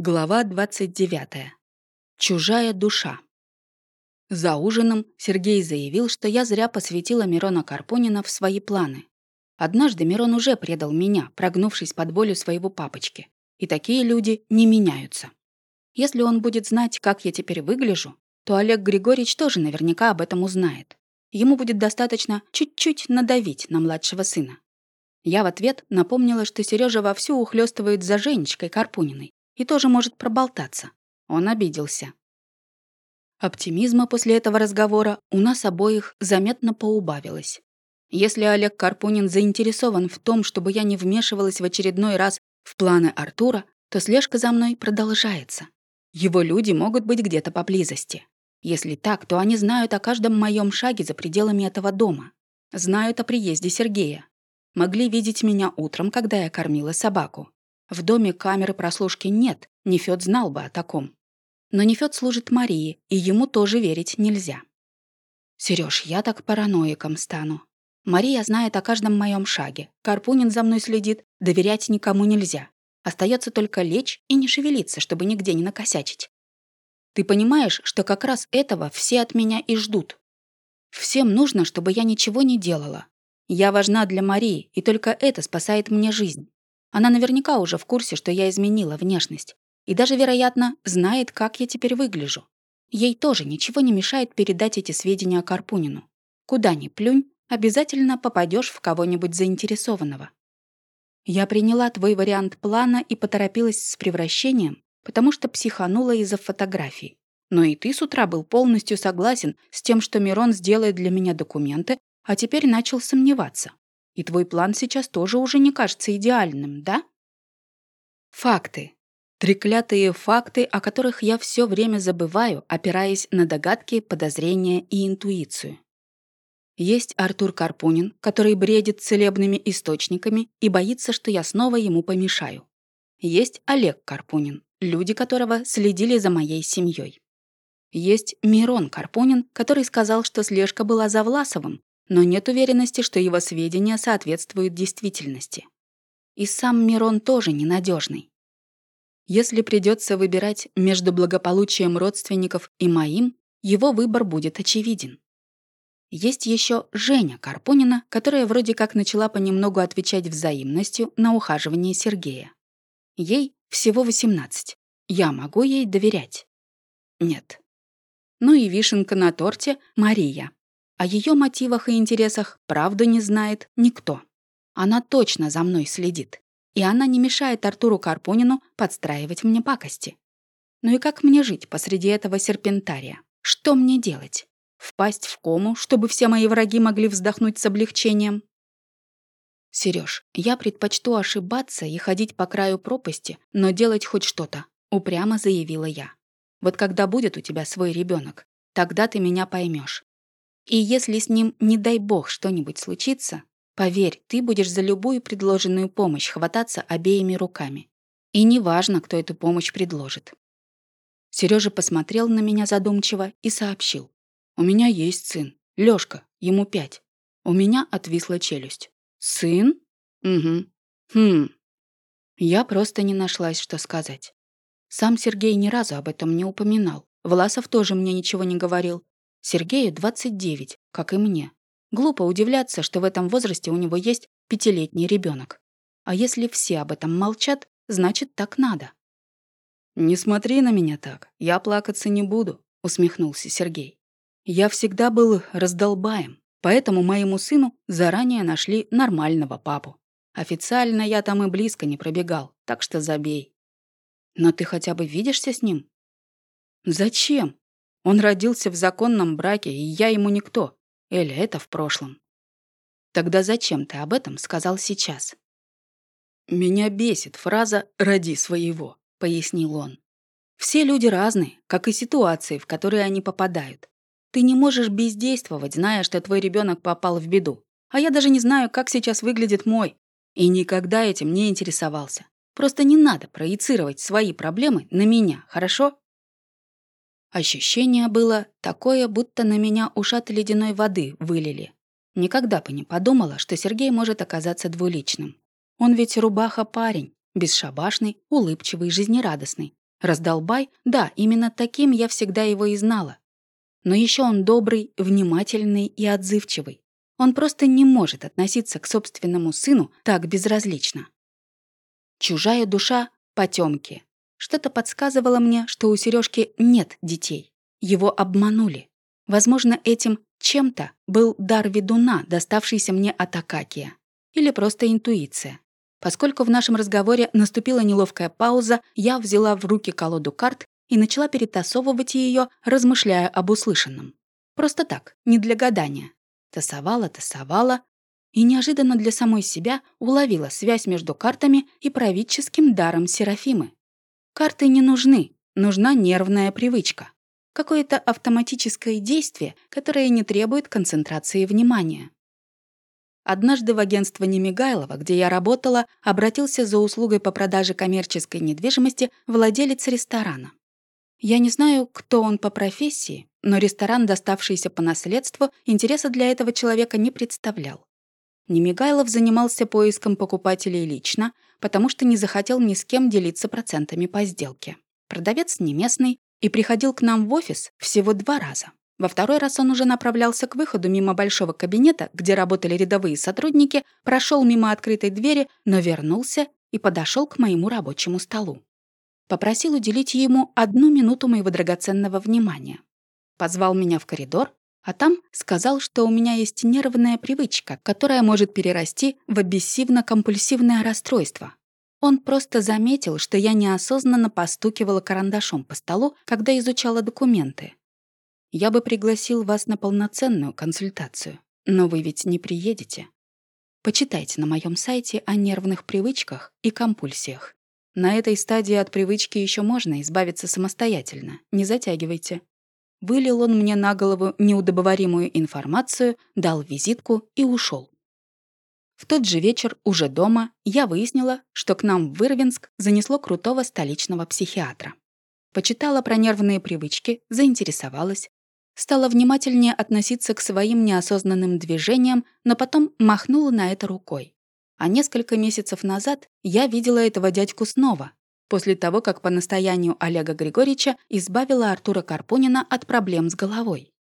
Глава 29. Чужая душа. За ужином Сергей заявил, что я зря посвятила Мирона Карпунина в свои планы. Однажды Мирон уже предал меня, прогнувшись под волю своего папочки. И такие люди не меняются. Если он будет знать, как я теперь выгляжу, то Олег Григорьевич тоже наверняка об этом узнает. Ему будет достаточно чуть-чуть надавить на младшего сына. Я в ответ напомнила, что Сережа вовсю ухлёстывает за Женечкой Карпуниной и тоже может проболтаться. Он обиделся. Оптимизма после этого разговора у нас обоих заметно поубавилось. Если Олег Карпунин заинтересован в том, чтобы я не вмешивалась в очередной раз в планы Артура, то слежка за мной продолжается. Его люди могут быть где-то поблизости. Если так, то они знают о каждом моем шаге за пределами этого дома. Знают о приезде Сергея. Могли видеть меня утром, когда я кормила собаку. В доме камеры прослушки нет, Нефёд знал бы о таком. Но Нефёд служит Марии, и ему тоже верить нельзя. Серёж, я так параноиком стану. Мария знает о каждом моем шаге. Карпунин за мной следит, доверять никому нельзя. Остается только лечь и не шевелиться, чтобы нигде не накосячить. Ты понимаешь, что как раз этого все от меня и ждут. Всем нужно, чтобы я ничего не делала. Я важна для Марии, и только это спасает мне жизнь. Она наверняка уже в курсе, что я изменила внешность. И даже, вероятно, знает, как я теперь выгляжу. Ей тоже ничего не мешает передать эти сведения Карпунину. Куда ни плюнь, обязательно попадешь в кого-нибудь заинтересованного. Я приняла твой вариант плана и поторопилась с превращением, потому что психанула из-за фотографий. Но и ты с утра был полностью согласен с тем, что Мирон сделает для меня документы, а теперь начал сомневаться. И твой план сейчас тоже уже не кажется идеальным, да? Факты. Треклятые факты, о которых я все время забываю, опираясь на догадки, подозрения и интуицию. Есть Артур Карпунин, который бредит целебными источниками и боится, что я снова ему помешаю. Есть Олег Карпунин, люди которого следили за моей семьей. Есть Мирон Карпунин, который сказал, что слежка была за Власовым, но нет уверенности, что его сведения соответствуют действительности. И сам Мирон тоже ненадежный. Если придется выбирать между благополучием родственников и моим, его выбор будет очевиден. Есть еще Женя Карпунина, которая вроде как начала понемногу отвечать взаимностью на ухаживание Сергея. Ей всего 18. Я могу ей доверять? Нет. Ну и вишенка на торте — Мария. О ее мотивах и интересах правду не знает никто. Она точно за мной следит. И она не мешает Артуру Карпунину подстраивать мне пакости. Ну и как мне жить посреди этого серпентария? Что мне делать? Впасть в кому, чтобы все мои враги могли вздохнуть с облегчением? Сереж, я предпочту ошибаться и ходить по краю пропасти, но делать хоть что-то, упрямо заявила я. Вот когда будет у тебя свой ребенок, тогда ты меня поймешь. И если с ним, не дай бог, что-нибудь случится, поверь, ты будешь за любую предложенную помощь хвататься обеими руками. И неважно, кто эту помощь предложит. Сережа посмотрел на меня задумчиво и сообщил. «У меня есть сын. Лёшка, ему пять. У меня отвисла челюсть. Сын? Угу. Хм. Я просто не нашлась, что сказать. Сам Сергей ни разу об этом не упоминал. Власов тоже мне ничего не говорил. Сергею 29, как и мне. Глупо удивляться, что в этом возрасте у него есть пятилетний ребенок. А если все об этом молчат, значит, так надо. «Не смотри на меня так, я плакаться не буду», — усмехнулся Сергей. «Я всегда был раздолбаем, поэтому моему сыну заранее нашли нормального папу. Официально я там и близко не пробегал, так что забей. Но ты хотя бы видишься с ним?» «Зачем? Он родился в законном браке, и я ему никто. Эля, это в прошлом. Тогда зачем ты об этом сказал сейчас? Меня бесит фраза «роди своего», — пояснил он. Все люди разные, как и ситуации, в которые они попадают. Ты не можешь бездействовать, зная, что твой ребенок попал в беду. А я даже не знаю, как сейчас выглядит мой. И никогда этим не интересовался. Просто не надо проецировать свои проблемы на меня, хорошо? Ощущение было такое, будто на меня ушат ледяной воды вылили. Никогда бы не подумала, что Сергей может оказаться двуличным. Он ведь рубаха-парень, бесшабашный, улыбчивый, жизнерадостный. Раздолбай, да, именно таким я всегда его и знала. Но еще он добрый, внимательный и отзывчивый. Он просто не может относиться к собственному сыну так безразлично. Чужая душа — потемки. Что-то подсказывало мне, что у Сережки нет детей. Его обманули. Возможно, этим чем-то был дар ведуна, доставшийся мне от Акакия. Или просто интуиция. Поскольку в нашем разговоре наступила неловкая пауза, я взяла в руки колоду карт и начала перетасовывать ее, размышляя об услышанном. Просто так, не для гадания. Тасовала, тасовала, и неожиданно для самой себя уловила связь между картами и правительским даром Серафимы. Карты не нужны, нужна нервная привычка. Какое-то автоматическое действие, которое не требует концентрации внимания. Однажды в агентство Немигайлова, где я работала, обратился за услугой по продаже коммерческой недвижимости владелец ресторана. Я не знаю, кто он по профессии, но ресторан, доставшийся по наследству, интереса для этого человека не представлял. Немигайлов занимался поиском покупателей лично, потому что не захотел ни с кем делиться процентами по сделке. Продавец не местный и приходил к нам в офис всего два раза. Во второй раз он уже направлялся к выходу мимо большого кабинета, где работали рядовые сотрудники, прошел мимо открытой двери, но вернулся и подошел к моему рабочему столу. Попросил уделить ему одну минуту моего драгоценного внимания. Позвал меня в коридор, а там сказал, что у меня есть нервная привычка, которая может перерасти в обессивно-компульсивное расстройство. Он просто заметил, что я неосознанно постукивала карандашом по столу, когда изучала документы. Я бы пригласил вас на полноценную консультацию, но вы ведь не приедете. Почитайте на моем сайте о нервных привычках и компульсиях. На этой стадии от привычки еще можно избавиться самостоятельно. Не затягивайте. Вылил он мне на голову неудобоваримую информацию, дал визитку и ушел. В тот же вечер, уже дома, я выяснила, что к нам в Ирвинск занесло крутого столичного психиатра. Почитала про нервные привычки, заинтересовалась, стала внимательнее относиться к своим неосознанным движениям, но потом махнула на это рукой. А несколько месяцев назад я видела этого дядьку снова, после того, как по настоянию Олега Григорьевича избавила Артура Карпунина от проблем с головой.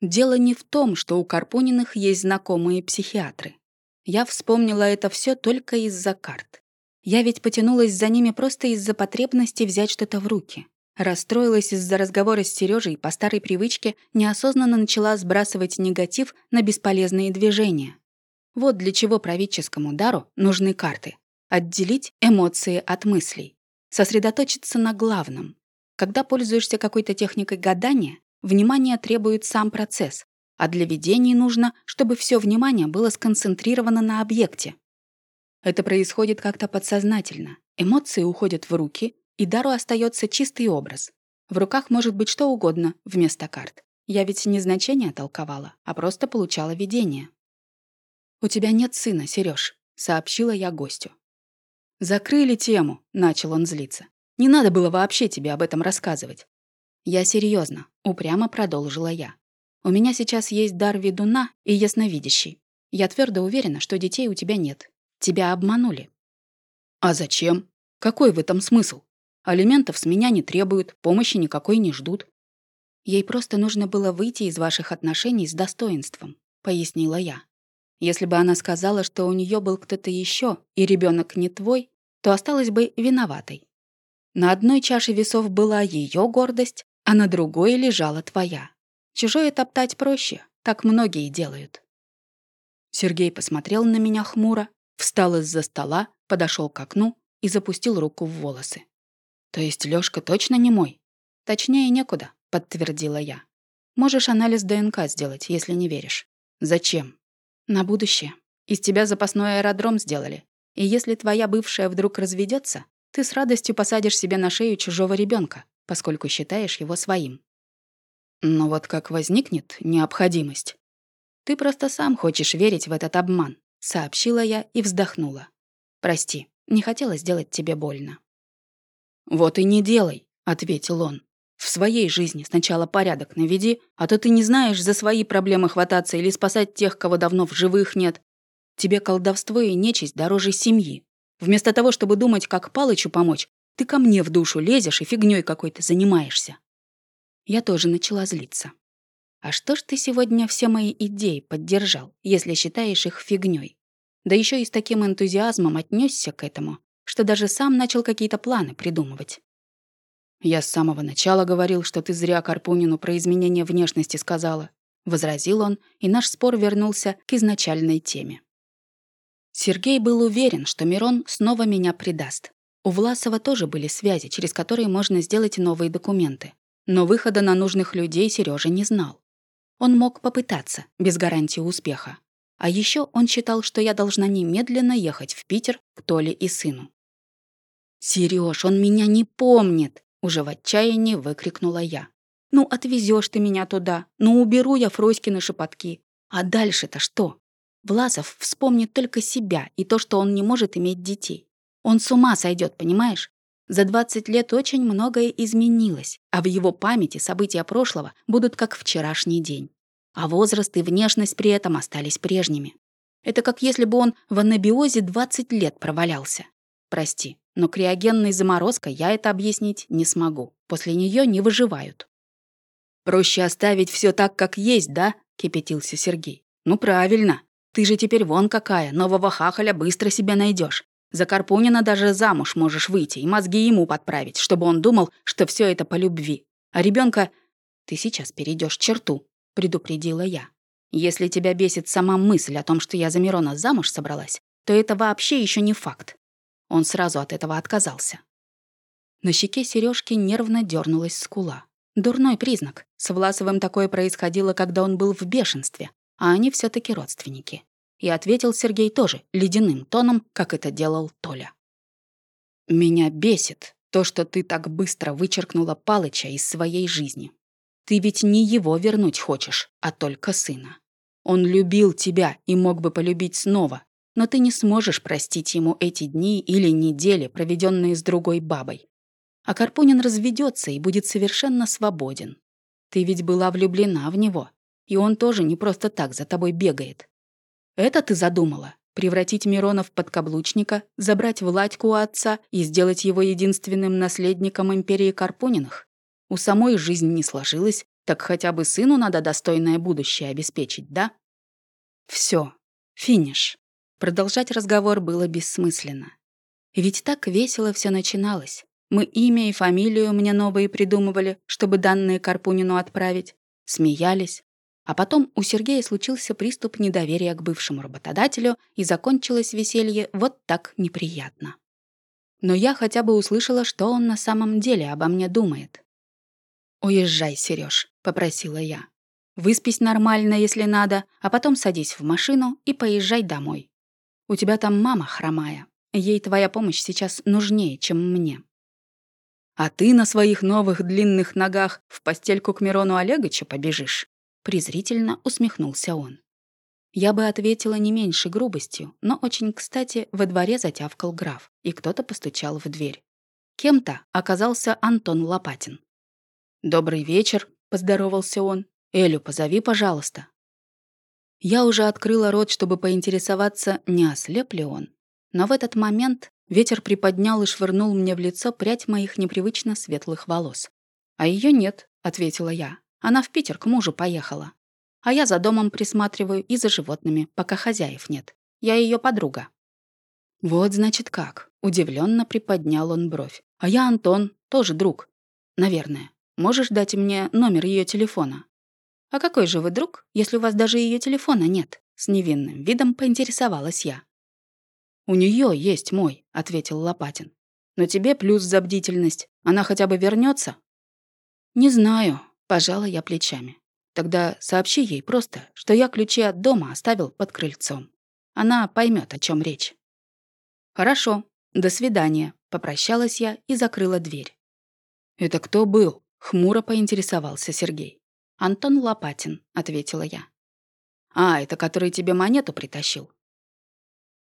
Дело не в том, что у Карпуниных есть знакомые психиатры. Я вспомнила это все только из-за карт. Я ведь потянулась за ними просто из-за потребности взять что-то в руки. Расстроилась из-за разговора с Сережей по старой привычке, неосознанно начала сбрасывать негатив на бесполезные движения. Вот для чего правительскому дару нужны карты. Отделить эмоции от мыслей. Сосредоточиться на главном. Когда пользуешься какой-то техникой гадания, внимание требует сам процесс, а для видений нужно, чтобы все внимание было сконцентрировано на объекте. Это происходит как-то подсознательно. Эмоции уходят в руки, и дару остается чистый образ. В руках может быть что угодно вместо карт. Я ведь не значение толковала, а просто получала видение. «У тебя нет сына, Сереж, сообщила я гостю. «Закрыли тему», — начал он злиться. «Не надо было вообще тебе об этом рассказывать». «Я серьезно, упрямо продолжила я. У меня сейчас есть дар ведуна и ясновидящий. Я твердо уверена, что детей у тебя нет. Тебя обманули». «А зачем? Какой в этом смысл?» Алиментов с меня не требуют, помощи никакой не ждут. Ей просто нужно было выйти из ваших отношений с достоинством, пояснила я. Если бы она сказала, что у нее был кто-то еще, и ребенок не твой, то осталась бы виноватой. На одной чаше весов была ее гордость, а на другой лежала твоя. Чужое топтать проще, так многие делают. Сергей посмотрел на меня хмуро, встал из-за стола, подошел к окну и запустил руку в волосы. «То есть Лёшка точно не мой?» «Точнее некуда», — подтвердила я. «Можешь анализ ДНК сделать, если не веришь». «Зачем?» «На будущее. Из тебя запасной аэродром сделали. И если твоя бывшая вдруг разведется, ты с радостью посадишь себе на шею чужого ребенка, поскольку считаешь его своим». «Но вот как возникнет необходимость?» «Ты просто сам хочешь верить в этот обман», — сообщила я и вздохнула. «Прости, не хотела сделать тебе больно». «Вот и не делай», — ответил он. «В своей жизни сначала порядок наведи, а то ты не знаешь за свои проблемы хвататься или спасать тех, кого давно в живых нет. Тебе колдовство и нечисть дороже семьи. Вместо того, чтобы думать, как Палычу помочь, Ты ко мне в душу лезешь и фигней какой-то занимаешься. Я тоже начала злиться. А что ж ты сегодня все мои идеи поддержал, если считаешь их фигней? Да еще и с таким энтузиазмом отнесся к этому, что даже сам начал какие-то планы придумывать. «Я с самого начала говорил, что ты зря Карпунину про изменение внешности сказала», — возразил он, и наш спор вернулся к изначальной теме. Сергей был уверен, что Мирон снова меня предаст. У Власова тоже были связи, через которые можно сделать новые документы. Но выхода на нужных людей Сережа не знал. Он мог попытаться, без гарантии успеха. А еще он считал, что я должна немедленно ехать в Питер к Толе и сыну. «Серёж, он меня не помнит!» Уже в отчаянии выкрикнула я. «Ну, отвезешь ты меня туда. Ну, уберу я Фроськины шепотки. А дальше-то что?» Власов вспомнит только себя и то, что он не может иметь детей. Он с ума сойдет, понимаешь? За 20 лет очень многое изменилось, а в его памяти события прошлого будут как вчерашний день. А возраст и внешность при этом остались прежними. Это как если бы он в анабиозе 20 лет провалялся. Прости, но криогенной заморозкой я это объяснить не смогу. После нее не выживают. «Проще оставить все так, как есть, да?» — кипятился Сергей. «Ну, правильно. Ты же теперь вон какая, нового хахаля быстро себя найдешь. За Карпунина даже замуж можешь выйти и мозги ему подправить, чтобы он думал, что все это по любви. А ребенка Ты сейчас перейдешь черту, предупредила я. Если тебя бесит сама мысль о том, что я за Мирона замуж собралась, то это вообще еще не факт. Он сразу от этого отказался. На щеке Сережки нервно дернулась скула. Дурной признак. С Власовым такое происходило, когда он был в бешенстве, а они все таки родственники. И ответил Сергей тоже, ледяным тоном, как это делал Толя. «Меня бесит то, что ты так быстро вычеркнула Палыча из своей жизни. Ты ведь не его вернуть хочешь, а только сына. Он любил тебя и мог бы полюбить снова, но ты не сможешь простить ему эти дни или недели, проведенные с другой бабой. А Карпунин разведется и будет совершенно свободен. Ты ведь была влюблена в него, и он тоже не просто так за тобой бегает. Это ты задумала? Превратить Мирона в подкаблучника, забрать Владьку у отца и сделать его единственным наследником империи Карпуниных? У самой жизнь не сложилась, так хотя бы сыну надо достойное будущее обеспечить, да? Все, финиш. Продолжать разговор было бессмысленно. Ведь так весело все начиналось. Мы имя и фамилию мне новые придумывали, чтобы данные Карпунину отправить. Смеялись. А потом у Сергея случился приступ недоверия к бывшему работодателю, и закончилось веселье вот так неприятно. Но я хотя бы услышала, что он на самом деле обо мне думает. «Уезжай, Сереж, попросила я. «Выспись нормально, если надо, а потом садись в машину и поезжай домой. У тебя там мама хромая. Ей твоя помощь сейчас нужнее, чем мне. А ты на своих новых длинных ногах в постельку к Мирону Олеговичу побежишь?» Презрительно усмехнулся он. Я бы ответила не меньше грубостью, но очень кстати во дворе затявкал граф, и кто-то постучал в дверь. Кем-то оказался Антон Лопатин. «Добрый вечер», — поздоровался он. «Элю, позови, пожалуйста». Я уже открыла рот, чтобы поинтересоваться, не ослеп ли он. Но в этот момент ветер приподнял и швырнул мне в лицо прядь моих непривычно светлых волос. «А ее нет», — ответила я. «Она в Питер к мужу поехала. А я за домом присматриваю и за животными, пока хозяев нет. Я ее подруга». «Вот, значит, как». Удивленно приподнял он бровь. «А я Антон, тоже друг. Наверное. Можешь дать мне номер ее телефона?» «А какой же вы друг, если у вас даже ее телефона нет?» С невинным видом поинтересовалась я. «У нее есть мой», — ответил Лопатин. «Но тебе плюс за бдительность. Она хотя бы вернется? «Не знаю», — пожала я плечами. «Тогда сообщи ей просто, что я ключи от дома оставил под крыльцом. Она поймет, о чем речь». «Хорошо. До свидания», — попрощалась я и закрыла дверь. «Это кто был?» — хмуро поинтересовался Сергей. «Антон Лопатин», — ответила я. «А, это который тебе монету притащил?»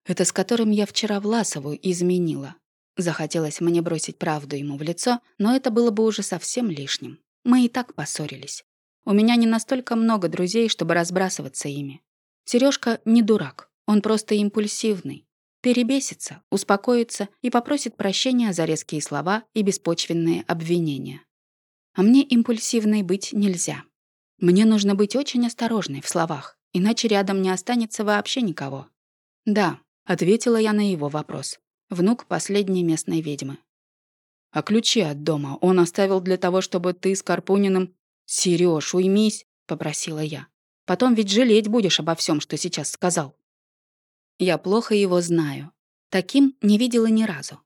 «Это с которым я вчера Власову изменила». Захотелось мне бросить правду ему в лицо, но это было бы уже совсем лишним. Мы и так поссорились. У меня не настолько много друзей, чтобы разбрасываться ими. Сережка не дурак, он просто импульсивный. Перебесится, успокоится и попросит прощения за резкие слова и беспочвенные обвинения. А мне импульсивной быть нельзя. Мне нужно быть очень осторожной в словах, иначе рядом не останется вообще никого. «Да», — ответила я на его вопрос. Внук последней местной ведьмы. «А ключи от дома он оставил для того, чтобы ты с Карпуниным...» «Серёж, уймись», — попросила я. «Потом ведь жалеть будешь обо всем, что сейчас сказал». Я плохо его знаю. Таким не видела ни разу.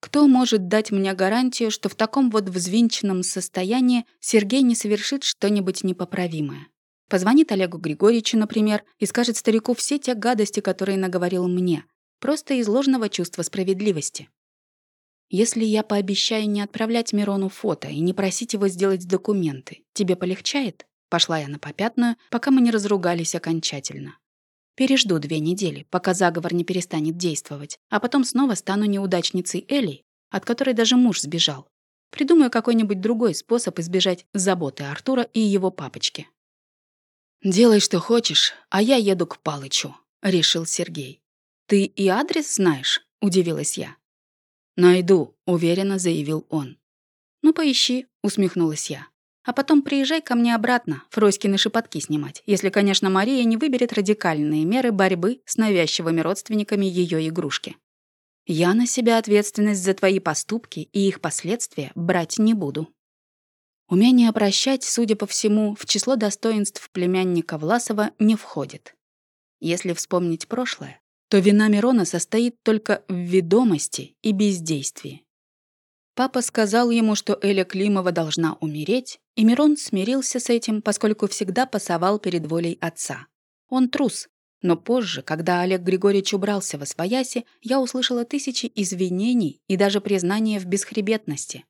Кто может дать мне гарантию, что в таком вот взвинченном состоянии Сергей не совершит что-нибудь непоправимое? Позвонит Олегу Григорьевичу, например, и скажет старику все те гадости, которые наговорил мне, просто из ложного чувства справедливости. Если я пообещаю не отправлять Мирону фото и не просить его сделать документы, тебе полегчает? Пошла я на попятную, пока мы не разругались окончательно. Пережду две недели, пока заговор не перестанет действовать, а потом снова стану неудачницей Элли, от которой даже муж сбежал. Придумаю какой-нибудь другой способ избежать заботы Артура и его папочки. «Делай, что хочешь, а я еду к Палычу», — решил Сергей. «Ты и адрес знаешь?» — удивилась я. «Найду», — уверенно заявил он. «Ну, поищи», — усмехнулась я. А потом приезжай ко мне обратно, Фроськины шепотки снимать, если, конечно, Мария не выберет радикальные меры борьбы с навязчивыми родственниками ее игрушки. Я на себя ответственность за твои поступки и их последствия брать не буду. Умение прощать, судя по всему, в число достоинств племянника Власова не входит. Если вспомнить прошлое, то вина Мирона состоит только в ведомости и бездействии. Папа сказал ему, что Эля Климова должна умереть, и Мирон смирился с этим, поскольку всегда пасовал перед волей отца. Он трус, но позже, когда Олег Григорьевич убрался во свояси, я услышала тысячи извинений и даже признания в бесхребетности.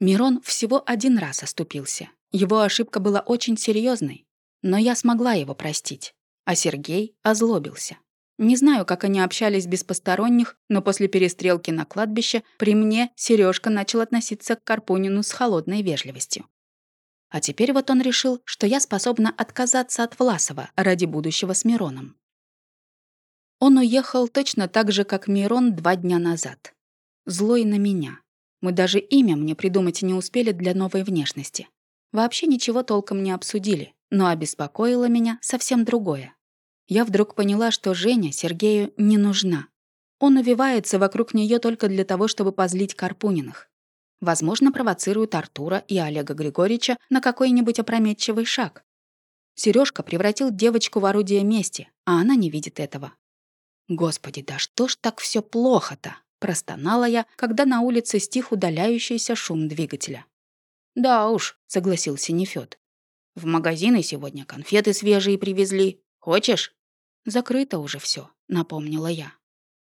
Мирон всего один раз оступился. Его ошибка была очень серьезной, но я смогла его простить, а Сергей озлобился. Не знаю, как они общались без посторонних, но после перестрелки на кладбище при мне Сережка начал относиться к Карпунину с холодной вежливостью. А теперь вот он решил, что я способна отказаться от Власова ради будущего с Мироном. Он уехал точно так же, как Мирон два дня назад. Злой на меня. Мы даже имя мне придумать не успели для новой внешности. Вообще ничего толком не обсудили, но обеспокоило меня совсем другое я вдруг поняла, что Женя Сергею не нужна. Он увивается вокруг нее только для того, чтобы позлить Карпуниных. Возможно, провоцирует Артура и Олега Григорьевича на какой-нибудь опрометчивый шаг. Сережка превратил девочку в орудие мести, а она не видит этого. «Господи, да что ж так все плохо-то?» — простонала я, когда на улице стих удаляющийся шум двигателя. «Да уж», — согласился Нефёд. «В магазины сегодня конфеты свежие привезли. Хочешь?» Закрыто уже все, напомнила я.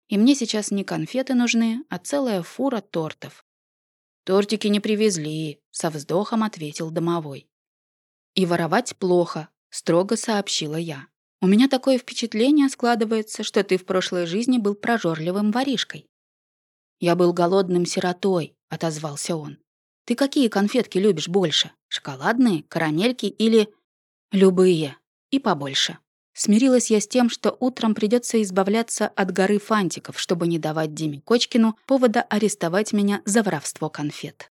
И мне сейчас не конфеты нужны, а целая фура тортов. Тортики не привезли, со вздохом ответил домовой. И воровать плохо, строго сообщила я. У меня такое впечатление складывается, что ты в прошлой жизни был прожорливым воришкой. Я был голодным сиротой, отозвался он. Ты какие конфетки любишь больше? Шоколадные, карамельки или... Любые. И побольше. Смирилась я с тем, что утром придется избавляться от горы фантиков, чтобы не давать Диме Кочкину повода арестовать меня за воровство конфет.